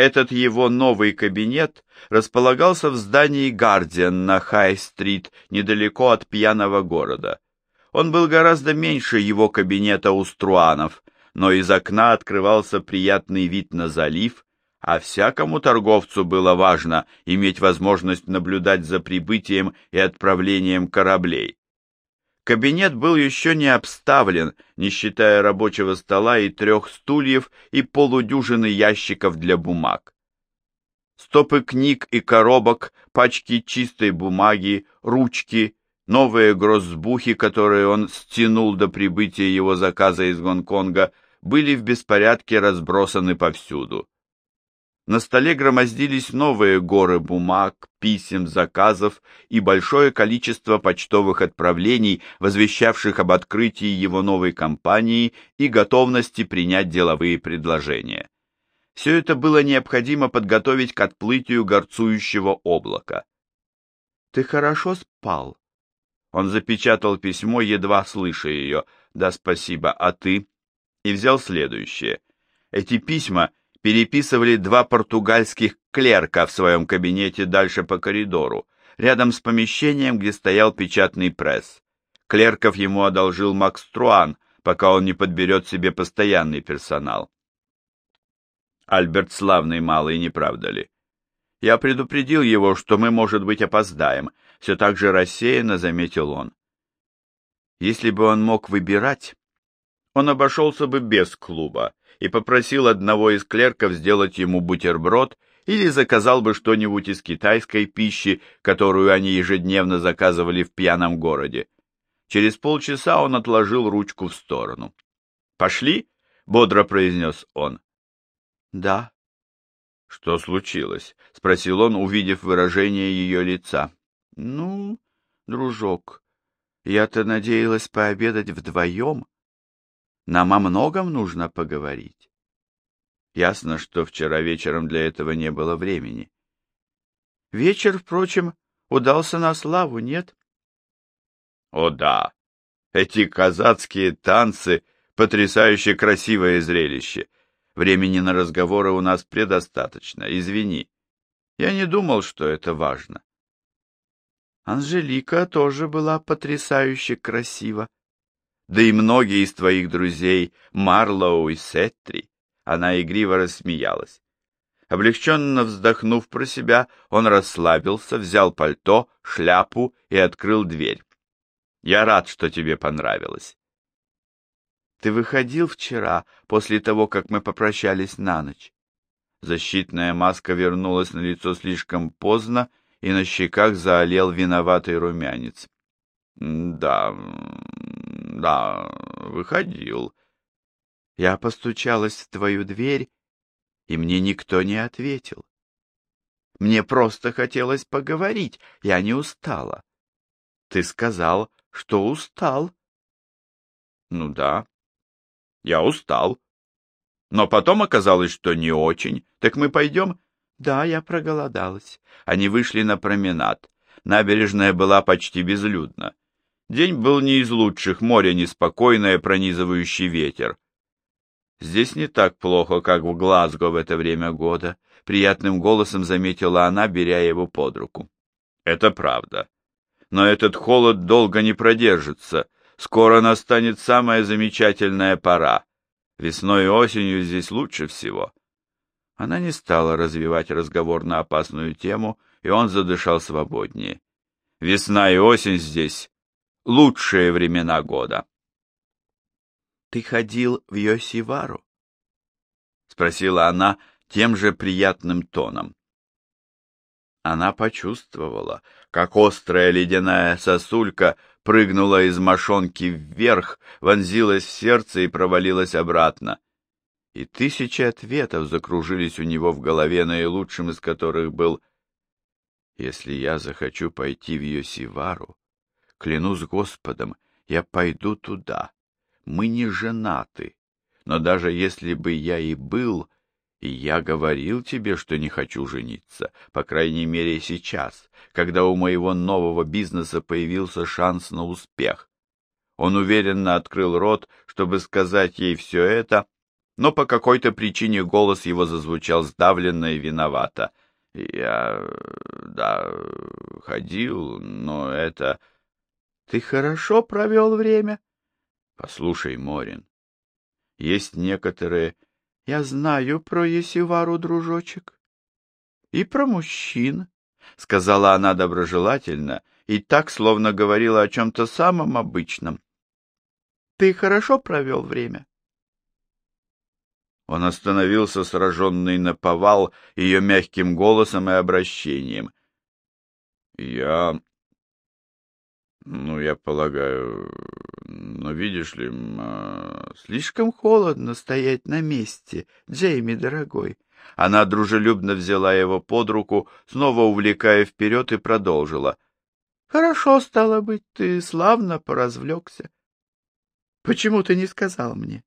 Этот его новый кабинет располагался в здании «Гардиан» на Хай-стрит, недалеко от пьяного города. Он был гораздо меньше его кабинета у Струанов, но из окна открывался приятный вид на залив, а всякому торговцу было важно иметь возможность наблюдать за прибытием и отправлением кораблей. Кабинет был еще не обставлен, не считая рабочего стола и трех стульев и полудюжины ящиков для бумаг. Стопы книг и коробок, пачки чистой бумаги, ручки, новые гроссбухи, которые он стянул до прибытия его заказа из Гонконга, были в беспорядке разбросаны повсюду. На столе громоздились новые горы бумаг, писем, заказов и большое количество почтовых отправлений, возвещавших об открытии его новой компании и готовности принять деловые предложения. Все это было необходимо подготовить к отплытию горцующего облака. «Ты хорошо спал?» Он запечатал письмо, едва слыша ее. «Да, спасибо. А ты?» И взял следующее. Эти письма переписывали два португальских клерка в своем кабинете дальше по коридору, рядом с помещением, где стоял печатный пресс. Клерков ему одолжил Макс Труан, пока он не подберет себе постоянный персонал. Альберт славный малый, не правда ли? Я предупредил его, что мы, может быть, опоздаем, все так же рассеянно заметил он. Если бы он мог выбирать, он обошелся бы без клуба, и попросил одного из клерков сделать ему бутерброд или заказал бы что-нибудь из китайской пищи, которую они ежедневно заказывали в пьяном городе. Через полчаса он отложил ручку в сторону. «Пошли?» — бодро произнес он. «Да». «Что случилось?» — спросил он, увидев выражение ее лица. «Ну, дружок, я-то надеялась пообедать вдвоем, нам о многом нужно поговорить. Ясно, что вчера вечером для этого не было времени. Вечер, впрочем, удался на славу, нет? О да, эти казацкие танцы — потрясающе красивое зрелище. Времени на разговоры у нас предостаточно, извини. Я не думал, что это важно. Анжелика тоже была потрясающе красива да и многие из твоих друзей, Марлоу и Сеттри. Она игриво рассмеялась. Облегченно вздохнув про себя, он расслабился, взял пальто, шляпу и открыл дверь. «Я рад, что тебе понравилось». «Ты выходил вчера, после того, как мы попрощались на ночь?» Защитная маска вернулась на лицо слишком поздно, и на щеках заолел виноватый румянец. «Да, да, выходил. Я постучалась в твою дверь, и мне никто не ответил. Мне просто хотелось поговорить, я не устала. Ты сказал, что устал. Ну да, я устал. Но потом оказалось, что не очень. Так мы пойдем? Да, я проголодалась. Они вышли на променад. Набережная была почти безлюдна. День был не из лучших, море неспокойное, пронизывающий ветер. Здесь не так плохо, как в Глазго в это время года, приятным голосом заметила она, беря его под руку. Это правда. Но этот холод долго не продержится. Скоро настанет самая замечательная пора. Весной и осенью здесь лучше всего. Она не стала развивать разговор на опасную тему, и он задышал свободнее. Весна и осень здесь лучшие времена года. «Ты ходил в Йосивару?» — спросила она тем же приятным тоном. Она почувствовала, как острая ледяная сосулька прыгнула из мошонки вверх, вонзилась в сердце и провалилась обратно. И тысячи ответов закружились у него в голове, наилучшим из которых был «Если я захочу пойти в Йосивару, Клянусь Господом, я пойду туда. Мы не женаты. Но даже если бы я и был, я говорил тебе, что не хочу жениться, по крайней мере сейчас, когда у моего нового бизнеса появился шанс на успех. Он уверенно открыл рот, чтобы сказать ей все это, но по какой-то причине голос его зазвучал сдавленно и виновато. «Я... да, ходил, но это...» «Ты хорошо провел время?» «Послушай, Морин, есть некоторые...» «Я знаю про Есивару, дружочек, и про мужчин», — сказала она доброжелательно и так, словно говорила о чем-то самом обычном. «Ты хорошо провел время?» Он остановился, сраженный на повал ее мягким голосом и обращением. «Я... ну, я полагаю... но видишь ли, ма... слишком холодно стоять на месте, Джейми, дорогой». Она дружелюбно взяла его под руку, снова увлекая вперед и продолжила. «Хорошо, стало быть, ты славно поразвлекся. Почему ты не сказал мне?»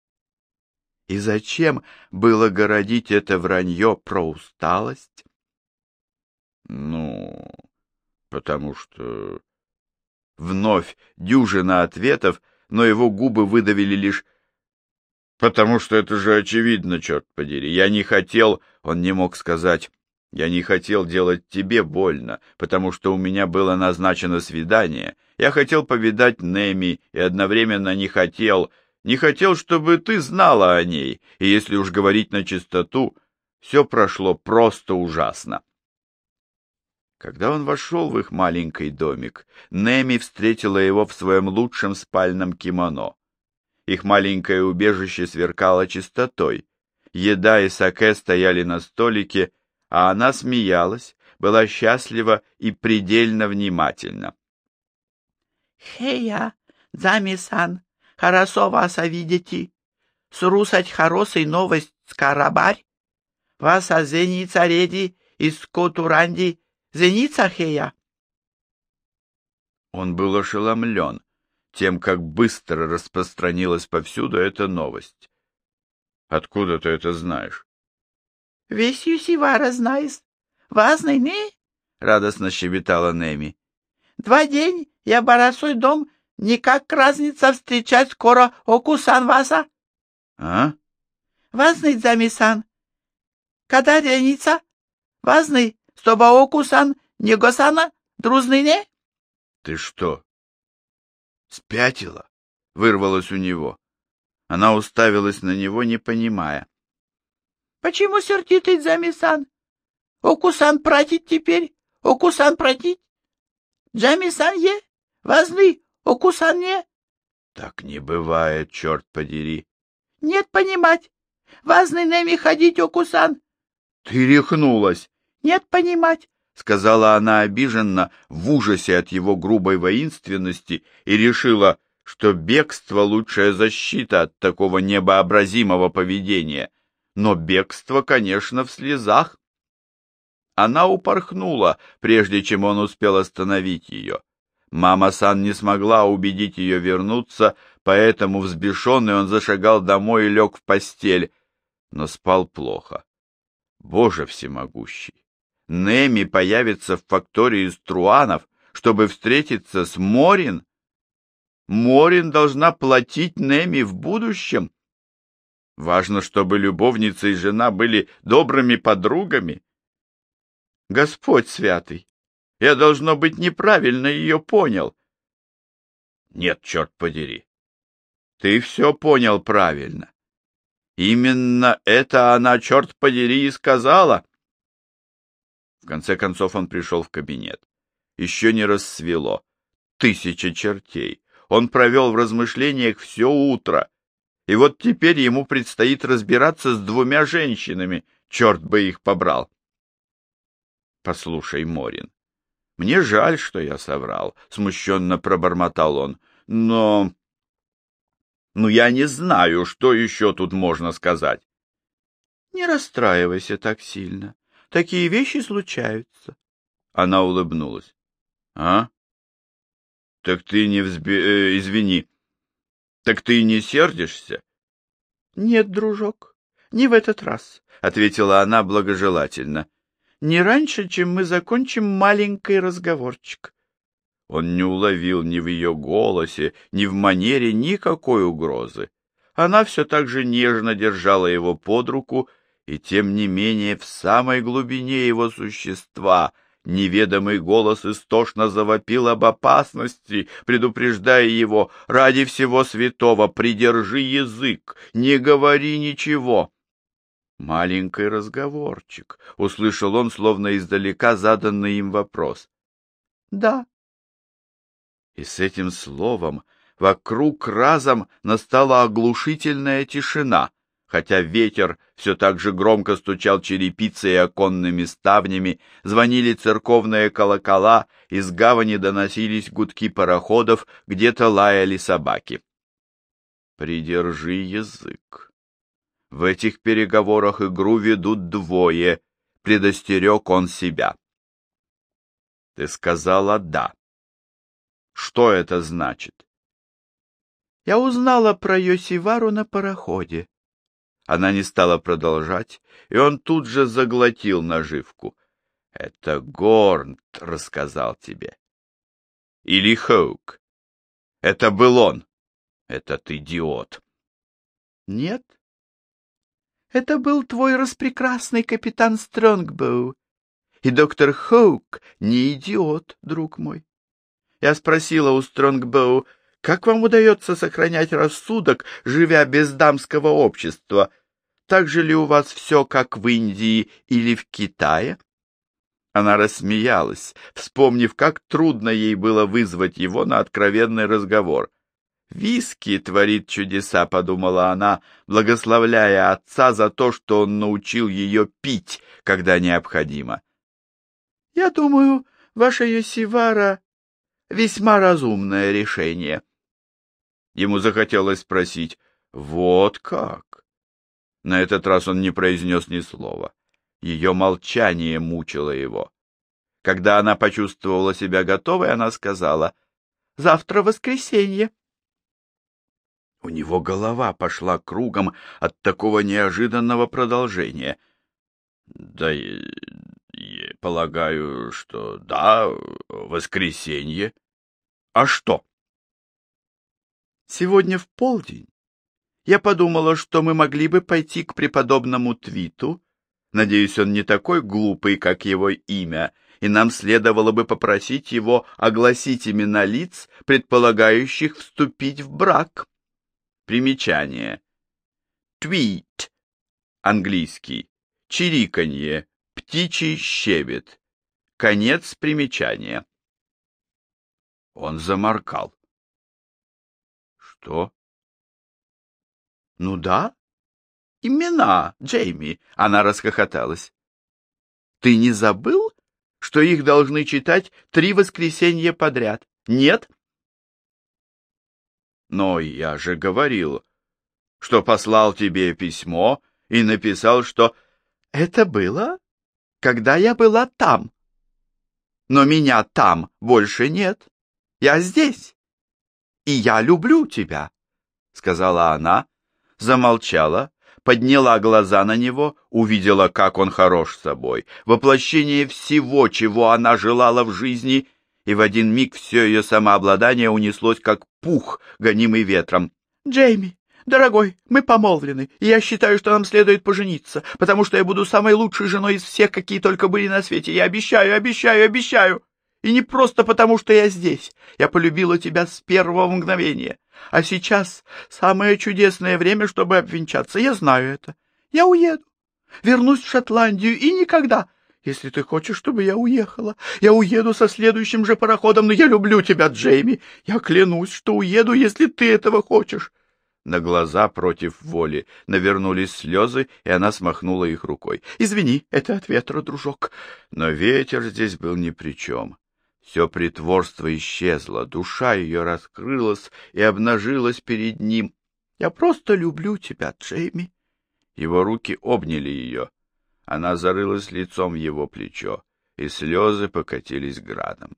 И зачем было городить это вранье про усталость? Ну, потому что... Вновь дюжина ответов, но его губы выдавили лишь... Потому что это же очевидно, черт подери. Я не хотел, он не мог сказать, я не хотел делать тебе больно, потому что у меня было назначено свидание. Я хотел повидать Неми и одновременно не хотел, не хотел, чтобы ты знала о ней, и если уж говорить на чистоту, все прошло просто ужасно. Когда он вошел в их маленький домик, Неми встретила его в своем лучшем спальном кимоно. Их маленькое убежище сверкало чистотой. Еда и саке стояли на столике, а она смеялась, была счастлива и предельно внимательна. «Хея, Зами-сан, Хорошо вас видите. Срусать хороший новость с Карабарь. Вас а зеница реди из Котуранди, зеница хея. Он был ошеломлен тем, как быстро распространилась повсюду эта новость. Откуда ты это знаешь? — Весь Юсивара знаешь. Важный, не? — радостно щебетала Неми. — Два день я барасой дом Никак разница встречать скоро Окусан Васа? А? Важный замисан. Когда реница? Важный, чтобы Окусан не Госана, друзный не? Ты что? Спятила? Вырвалось у него. Она уставилась на него, не понимая. Почему сердитый замисан? Окусан пратить теперь? Окусан пратить? Джамисан е? Важный, Окусан не? Так не бывает, черт подери. Нет понимать. Важный Неми ходить, Окусан. Ты рехнулась. Нет понимать, сказала она обиженно, в ужасе от его грубой воинственности, и решила, что бегство — лучшая защита от такого небообразимого поведения. Но бегство, конечно, в слезах. Она упорхнула, прежде чем он успел остановить ее. Мама-сан не смогла убедить ее вернуться, поэтому, взбешенный, он зашагал домой и лег в постель, но спал плохо. Боже всемогущий! Неми появится в фактории Струанов, чтобы встретиться с Морин? Морин должна платить Неми в будущем? Важно, чтобы любовница и жена были добрыми подругами. Господь святый, я, должно быть, неправильно ее понял. Нет, черт подери. Ты все понял правильно. Именно это она, черт подери, и сказала. В конце концов он пришел в кабинет. Еще не рассвело. Тысяча чертей. Он провел в размышлениях все утро. И вот теперь ему предстоит разбираться с двумя женщинами. Черт бы их побрал. Послушай, Морин, мне жаль, что я соврал, — смущенно пробормотал он. Но... Ну, я не знаю, что еще тут можно сказать. Не расстраивайся так сильно. Такие вещи случаются. Она улыбнулась. А? Так ты не взби... Э, извини. Так ты не сердишься? Нет, дружок, не в этот раз, — ответила она благожелательно не раньше, чем мы закончим маленький разговорчик. Он не уловил ни в ее голосе, ни в манере никакой угрозы. она все так же нежно держала его под руку, и тем не менее в самой глубине его существа неведомый голос истошно завопил об опасности, предупреждая его «Ради всего святого придержи язык, не говори ничего». «Маленький разговорчик», — услышал он, словно издалека заданный им вопрос. «Да». И с этим словом вокруг разом настала оглушительная тишина, хотя ветер все так же громко стучал черепицей и оконными ставнями, звонили церковные колокола, из гавани доносились гудки пароходов, где-то лаяли собаки. «Придержи язык», в этих переговорах игру ведут двое, предостерег он себя. Ты сказала «да». Что это значит? Я узнала про Йосивару на пароходе. Она не стала продолжать, и он тут же заглотил наживку. Это Горнт рассказал тебе. Или Хоук. Это был он. Этот идиот. Нет, это был твой распрекрасный капитан Стронгбоу. И доктор Хоук не идиот, друг мой. Я спросила у Стронгбоу, как вам удается сохранять рассудок, живя без дамского общества? Так же ли у вас все, как в Индии или в Китае? Она рассмеялась, вспомнив, как трудно ей было вызвать его на откровенный разговор. «Виски творит чудеса», — подумала она, благословляя отца за то, что он научил ее пить, когда необходимо. «Я думаю, ваша Йосивара весьма разумное решение». Ему захотелось спросить «Вот как?» На этот раз он не произнес ни слова. Ее молчание мучило его. Когда она почувствовала себя готовой, она сказала «Завтра воскресенье». У него голова пошла кругом от такого неожиданного продолжения. Да, полагаю, что да, воскресенье. А что? Сегодня в полдень я подумала, что мы могли бы пойти к преподобному Твиту. Надеюсь, он не такой глупый, как его имя, и нам следовало бы попросить его огласить имена лиц, предполагающих вступить в брак. Примечание. Твит. Английский. Чириканье. Птичий щебет. Конец примечания. Он заморкал. Что? Ну да. Имена, Джейми. Она расхохоталась. Ты не забыл, что их должны читать три воскресенья подряд? Нет? Но я же говорил, что послал тебе письмо и написал, что это было, когда я была там. Но меня там больше нет. Я здесь. И я люблю тебя, — сказала она, замолчала, подняла глаза на него, увидела, как он хорош собой, воплощение всего, чего она желала в жизни и в один миг все ее самообладание унеслось, как пух, гонимый ветром. «Джейми, дорогой, мы помолвлены, и я считаю, что нам следует пожениться, потому что я буду самой лучшей женой из всех, какие только были на свете. Я обещаю, обещаю, обещаю!» И не просто потому, что я здесь. Я полюбила тебя с первого мгновения. А сейчас самое чудесное время, чтобы обвенчаться. Я знаю это. Я уеду. Вернусь в Шотландию и никогда, если ты хочешь, чтобы я уехала, я уеду со следующим же пароходом, но я люблю тебя, Джейми. Я клянусь, что уеду, если ты этого хочешь. На глаза против воли навернулись слезы, и она смахнула их рукой. «Извини, это от ветра, дружок». Но ветер здесь был ни при чем. Все притворство исчезло, душа ее раскрылась и обнажилась перед ним. «Я просто люблю тебя, Джейми». Его руки обняли ее. Она зарылась лицом в его плечо, и слезы покатились градом.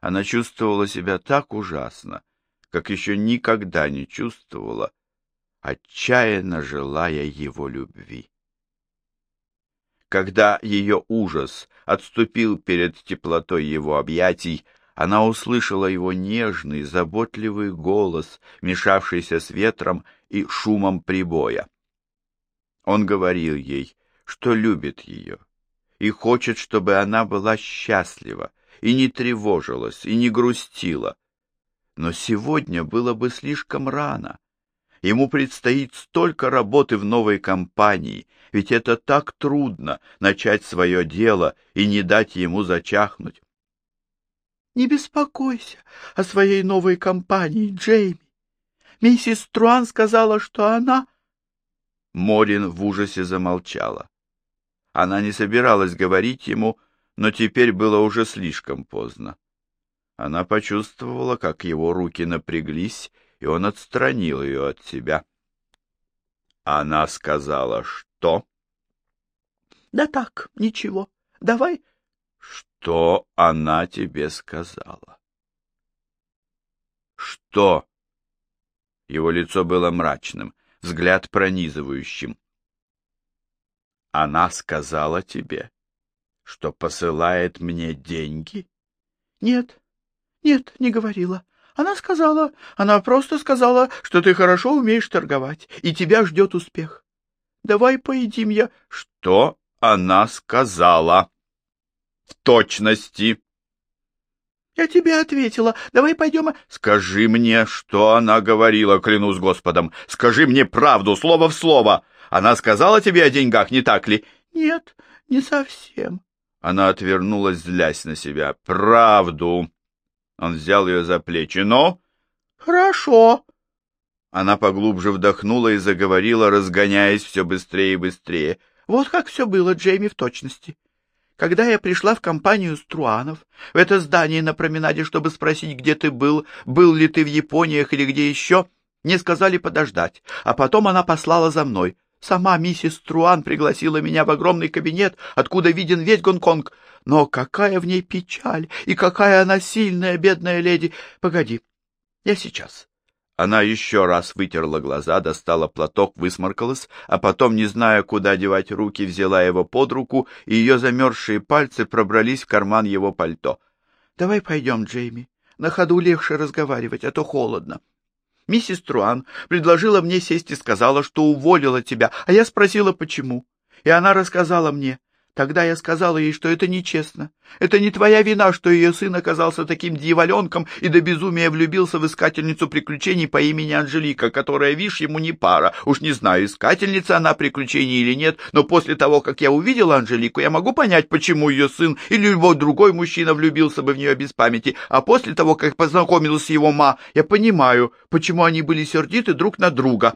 Она чувствовала себя так ужасно, как еще никогда не чувствовала, отчаянно желая его любви. Когда ее ужас отступил перед теплотой его объятий, она услышала его нежный, заботливый голос, мешавшийся с ветром, и шумом прибоя. Он говорил ей, что любит ее, и хочет, чтобы она была счастлива, и не тревожилась, и не грустила. Но сегодня было бы слишком рано. Ему предстоит столько работы в новой компании, ведь это так трудно начать свое дело и не дать ему зачахнуть. Не беспокойся о своей новой компании, Джейми. Миссис Труан сказала, что она... Морин в ужасе замолчала. Она не собиралась говорить ему, но теперь было уже слишком поздно. Она почувствовала, как его руки напряглись, и он отстранил ее от себя. Она сказала, что? — Да так, ничего. Давай. — Что она тебе сказала? — Что? Его лицо было мрачным, взгляд пронизывающим. Она сказала тебе, что посылает мне деньги? Нет, нет, не говорила. Она сказала, она просто сказала, что ты хорошо умеешь торговать, и тебя ждет успех. Давай поедим я... Что она сказала? В точности. Я тебе ответила. Давай пойдем... Скажи мне, что она говорила, клянусь Господом. Скажи мне правду, слово в слово. Она сказала тебе о деньгах, не так ли? Нет, не совсем. Она отвернулась, злясь на себя. Правду. Он взял ее за плечи. Но... Хорошо. Она поглубже вдохнула и заговорила, разгоняясь все быстрее и быстрее. Вот как все было, Джейми, в точности. Когда я пришла в компанию Струанов, в это здание на променаде, чтобы спросить, где ты был, был ли ты в Япониях или где еще, мне сказали подождать, а потом она послала за мной. Сама миссис Труан пригласила меня в огромный кабинет, откуда виден весь Гонконг. Но какая в ней печаль, и какая она сильная, бедная леди. Погоди, я сейчас. Она еще раз вытерла глаза, достала платок, высморкалась, а потом, не зная, куда девать руки, взяла его под руку, и ее замерзшие пальцы пробрались в карман его пальто. — Давай пойдем, Джейми. На ходу легче разговаривать, а то холодно. Миссис Труан предложила мне сесть и сказала, что уволила тебя, а я спросила, почему. И она рассказала мне. Тогда я сказала ей, что это нечестно. Это не твоя вина, что ее сын оказался таким дьяволенком и до безумия влюбился в искательницу приключений по имени Анжелика, которая, вишь, ему не пара. Уж не знаю, искательница она приключений или нет, но после того, как я увидела Анжелику, я могу понять, почему ее сын или любой другой мужчина влюбился бы в нее без памяти. А после того, как познакомился с его ма, я понимаю, почему они были сердиты друг на друга.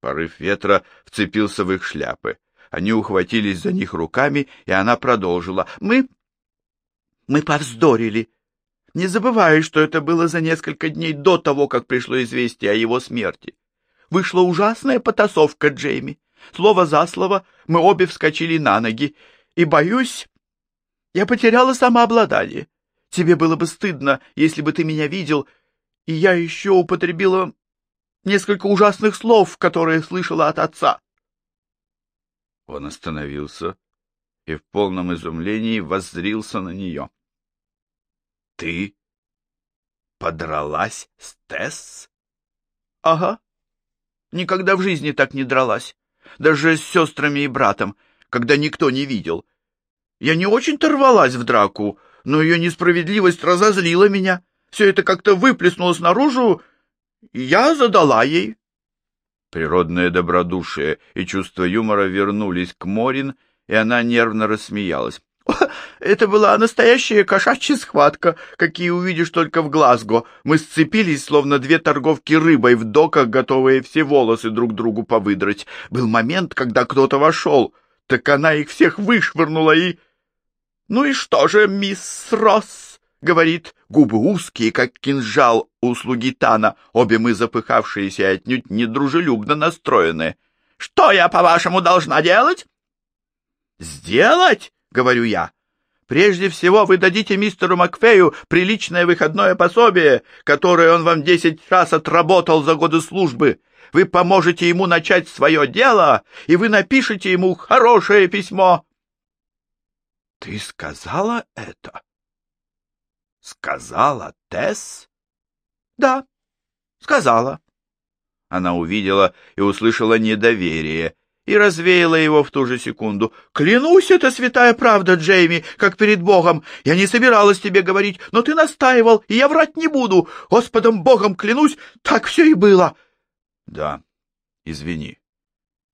Порыв ветра вцепился в их шляпы. Они ухватились за них руками, и она продолжила. «Мы... мы повздорили. Не забывай, что это было за несколько дней до того, как пришло известие о его смерти. Вышла ужасная потасовка, Джейми. Слово за слово мы обе вскочили на ноги, и, боюсь, я потеряла самообладание. Тебе было бы стыдно, если бы ты меня видел, и я еще употребила несколько ужасных слов, которые слышала от отца. Он остановился и в полном изумлении воззрился на нее. — Ты подралась с Тесс? — Ага. Никогда в жизни так не дралась. Даже с сестрами и братом, когда никто не видел. Я не очень-то рвалась в драку, но ее несправедливость разозлила меня. Все это как-то выплеснулось наружу, и я задала ей. Природное добродушие и чувство юмора вернулись к Морин, и она нервно рассмеялась. «Это была настоящая кошачья схватка, какие увидишь только в Глазго. Мы сцепились, словно две торговки рыбой в доках, готовые все волосы друг другу повыдрать. Был момент, когда кто-то вошел, так она их всех вышвырнула и...» «Ну и что же, мисс Росс?» — говорит, губы узкие, как кинжал у слуги Тана, обе мы запыхавшиеся и отнюдь недружелюбно настроенные. «Что я, по-вашему, должна делать?» «Сделать?» — говорю я. «Прежде всего вы дадите мистеру Макфею приличное выходное пособие, которое он вам десять раз отработал за годы службы. Вы поможете ему начать свое дело, и вы напишете ему хорошее письмо». «Ты сказала это?» Сказала Тесс? Да, сказала. Она увидела и услышала недоверие и развеяла его в ту же секунду. «Клянусь, это святая правда, Джейми, как перед Богом. Я не собиралась тебе говорить, но ты настаивал, и я врать не буду. Господом Богом клянусь, так все и было». «Да, извини.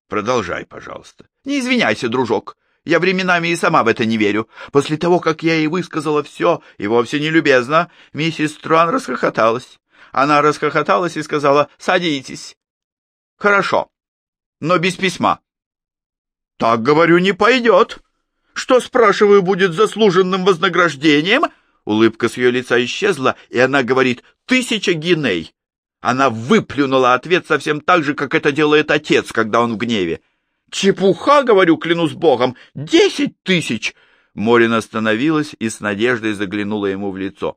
Продолжай, пожалуйста». «Не извиняйся, дружок. Я временами и сама в это не верю. После того, как я ей высказала все, и вовсе не любезно, миссис Труан расхохоталась. Она расхохоталась и сказала «Садитесь». «Хорошо, но без письма». «Так, говорю, не пойдет. Что, спрашиваю, будет заслуженным вознаграждением?» Улыбка с ее лица исчезла, и она говорит «Тысяча гиней». Она выплюнула ответ совсем так же, как это делает отец, когда он в гневе. «Чепуха, говорю, клянусь богом! Десять тысяч!» Морин остановилась и с надеждой заглянула ему в лицо.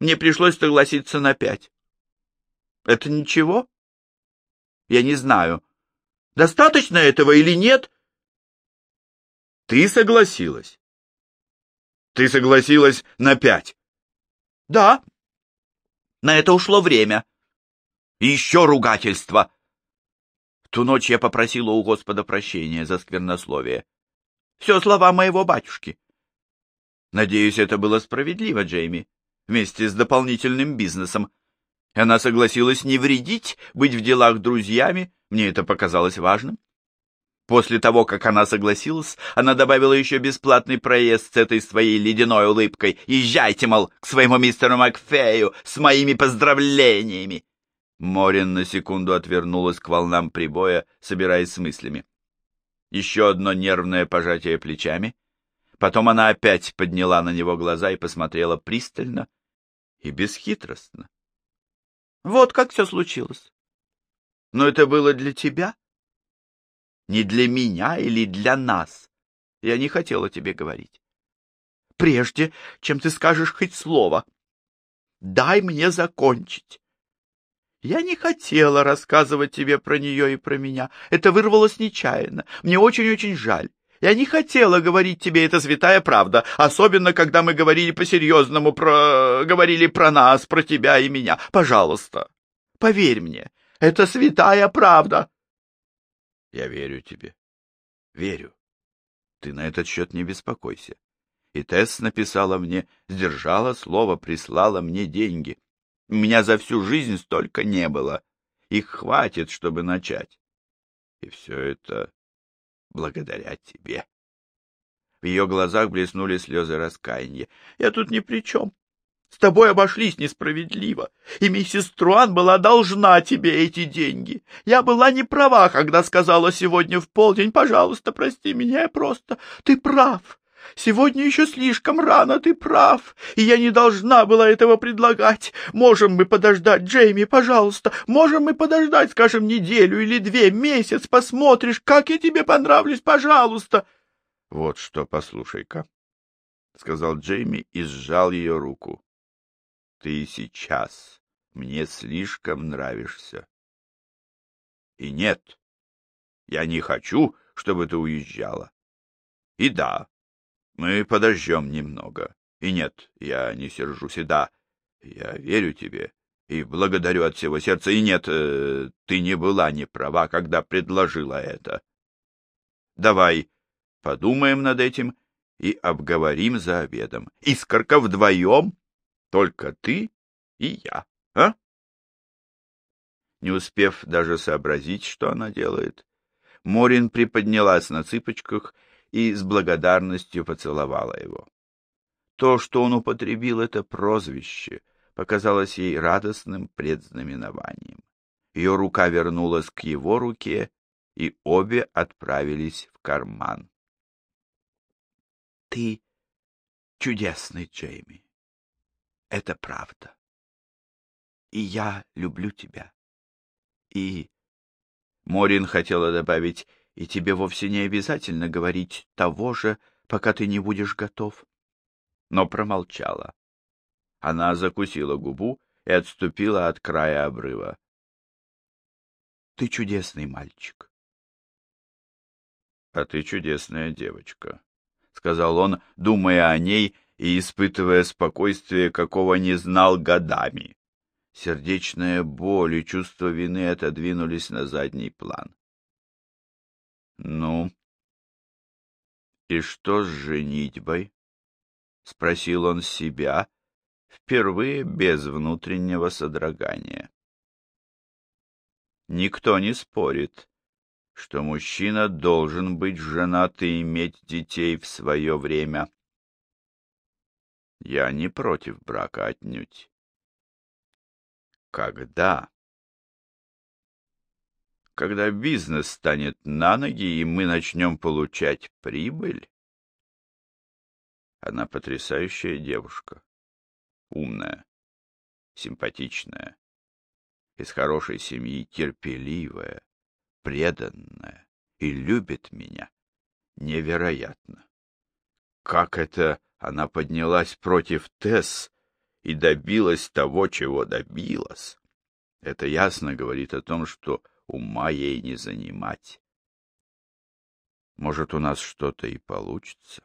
Мне пришлось согласиться на пять. Это ничего? Я не знаю. Достаточно этого или нет? Ты согласилась. Ты согласилась на пять. Да. На это ушло время. И еще ругательство ту ночь я попросила у Господа прощения за сквернословие. Все слова моего батюшки. Надеюсь, это было справедливо, Джейми, вместе с дополнительным бизнесом. Она согласилась не вредить, быть в делах друзьями, мне это показалось важным. После того, как она согласилась, она добавила еще бесплатный проезд с этой своей ледяной улыбкой. «Езжайте, мол, к своему мистеру Макфею с моими поздравлениями!» Морин на секунду отвернулась к волнам прибоя, собираясь с мыслями. Еще одно нервное пожатие плечами. Потом она опять подняла на него глаза и посмотрела пристально и бесхитростно. Вот как все случилось. Но это было для тебя? Не для меня или для нас? Я не хотела тебе говорить. Прежде, чем ты скажешь хоть слово, дай мне закончить. Я не хотела рассказывать тебе про нее и про меня. Это вырвалось нечаянно. Мне очень-очень жаль. Я не хотела говорить тебе это святая правда, особенно когда мы говорили по-серьезному про... говорили про нас, про тебя и меня. Пожалуйста, поверь мне, это святая правда. Я верю тебе. Верю. Ты на этот счет не беспокойся. И Тесс написала мне, сдержала слово, прислала мне деньги. У меня за всю жизнь столько не было. Их хватит, чтобы начать. И все это благодаря тебе. В ее глазах блеснули слезы раскаяния. Я тут ни при чем. С тобой обошлись несправедливо, и миссис Труан была должна тебе эти деньги. Я была не права, когда сказала сегодня в полдень, пожалуйста, прости меня, я просто... Ты прав. Сегодня еще слишком рано, ты прав, и я не должна была этого предлагать. Можем мы подождать, Джейми, пожалуйста, можем мы подождать, скажем, неделю или две, месяц, посмотришь, как я тебе понравлюсь, пожалуйста. — Вот что, послушай-ка, — сказал Джейми и сжал ее руку. — Ты сейчас мне слишком нравишься. И нет, я не хочу, чтобы ты уезжала. И да, мы подождем немного. И нет, я не сержусь, и да, я верю тебе и благодарю от всего сердца. И нет, э, ты не была не права, когда предложила это. Давай подумаем над этим и обговорим за обедом. Искорка вдвоем, только ты и я, а? Не успев даже сообразить, что она делает, Морин приподнялась на цыпочках и с благодарностью поцеловала его. То, что он употребил это прозвище, показалось ей радостным предзнаменованием. Ее рука вернулась к его руке, и обе отправились в карман. — Ты чудесный, Джейми. Это правда. И я люблю тебя. И... Морин хотела добавить и тебе вовсе не обязательно говорить того же, пока ты не будешь готов. Но промолчала. Она закусила губу и отступила от края обрыва. — Ты чудесный мальчик. — А ты чудесная девочка, — сказал он, думая о ней и испытывая спокойствие, какого не знал годами. Сердечная боль и чувство вины отодвинулись на задний план. «Ну, и что с женитьбой?» — спросил он себя, впервые без внутреннего содрогания. Никто не спорит, что мужчина должен быть женат и иметь детей в свое время. Я не против брака отнюдь. Когда? Когда бизнес станет на ноги, и мы начнем получать прибыль? Она потрясающая девушка. Умная, симпатичная, из хорошей семьи, терпеливая, преданная и любит меня. Невероятно. Как это она поднялась против Тесс и добилась того, чего добилась? Это ясно говорит о том, что ума ей не занимать. Может, у нас что-то и получится?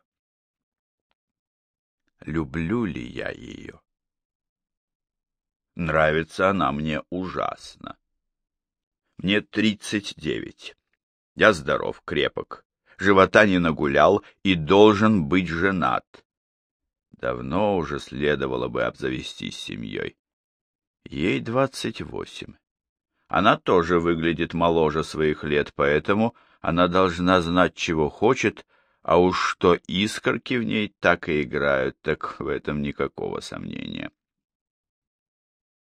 люблю ли я ее. Нравится она мне ужасно. Мне тридцать девять. Я здоров, крепок, живота не нагулял и должен быть женат. Давно уже следовало бы обзавестись семьей. Ей двадцать восемь. Она тоже выглядит моложе своих лет, поэтому она должна знать, чего хочет, а уж что искорки в ней так и играют, так в этом никакого сомнения.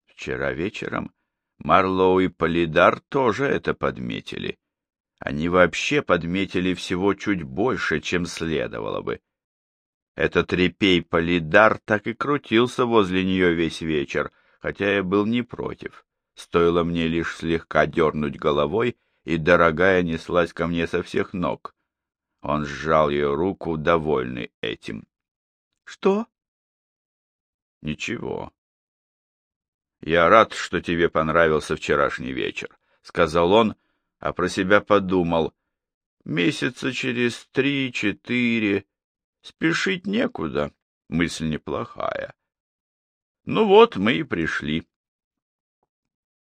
Вчера вечером Марлоу и Полидар тоже это подметили. Они вообще подметили всего чуть больше, чем следовало бы. Этот репей Полидар так и крутился возле нее весь вечер, хотя я был не против. Стоило мне лишь слегка дернуть головой, и дорогая неслась ко мне со всех ног. Он сжал ее руку, довольный этим. — Что? — Ничего. — Я рад, что тебе понравился вчерашний вечер, — сказал он, а про себя подумал. Месяца через три-четыре. Спешить некуда. Мысль неплохая. Ну вот, мы и пришли.